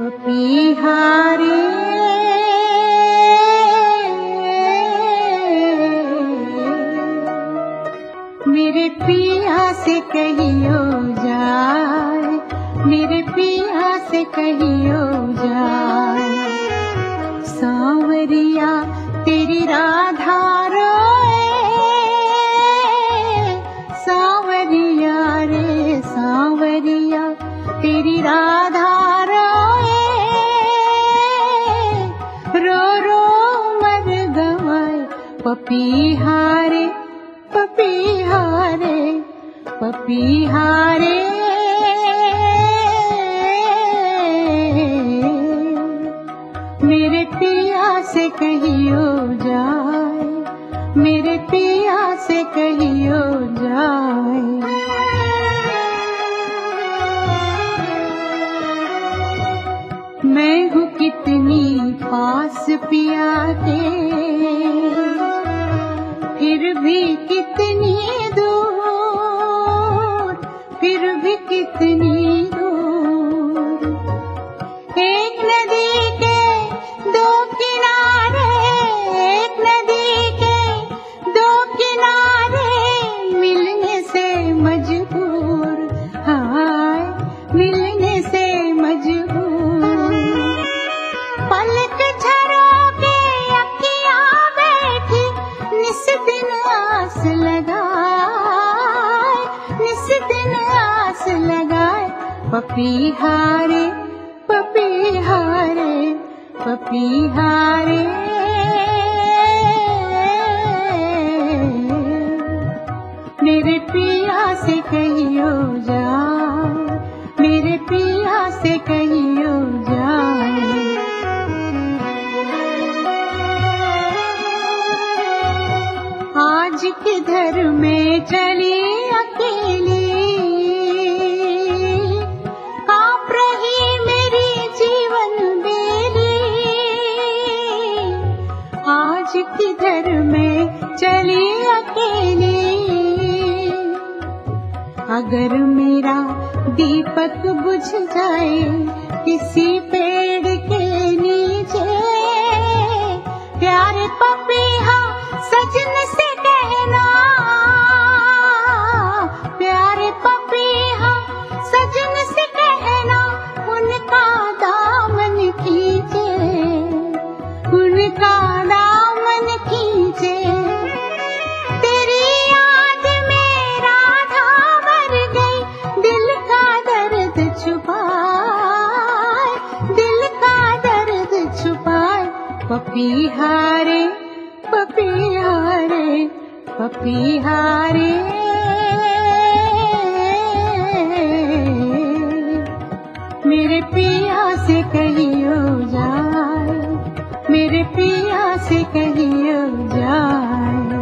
पपीहारे कहियो जाए मेरे पिया से जाए। सांवरिया तेरी राधा पपीहारे। मेरे पिया से कहियो जाए, मेरे पिया से कहियो जाए। मैं हूँ कितनी पास पिया के फिर भी कितनी पपीहारे पपीहारे पपीहारे। मेरे पिया से कहियो जाए मेरे पिया से कहियो जाए आज किधर में चली अकेली? किधर में चली अकेले। अगर मेरा दीपक बुझ जाए किसी पेड़ पपीहारे पपीहारे पपीहारे। मेरे पिया से कहियो जाए मेरे पिया से कहियो जाए।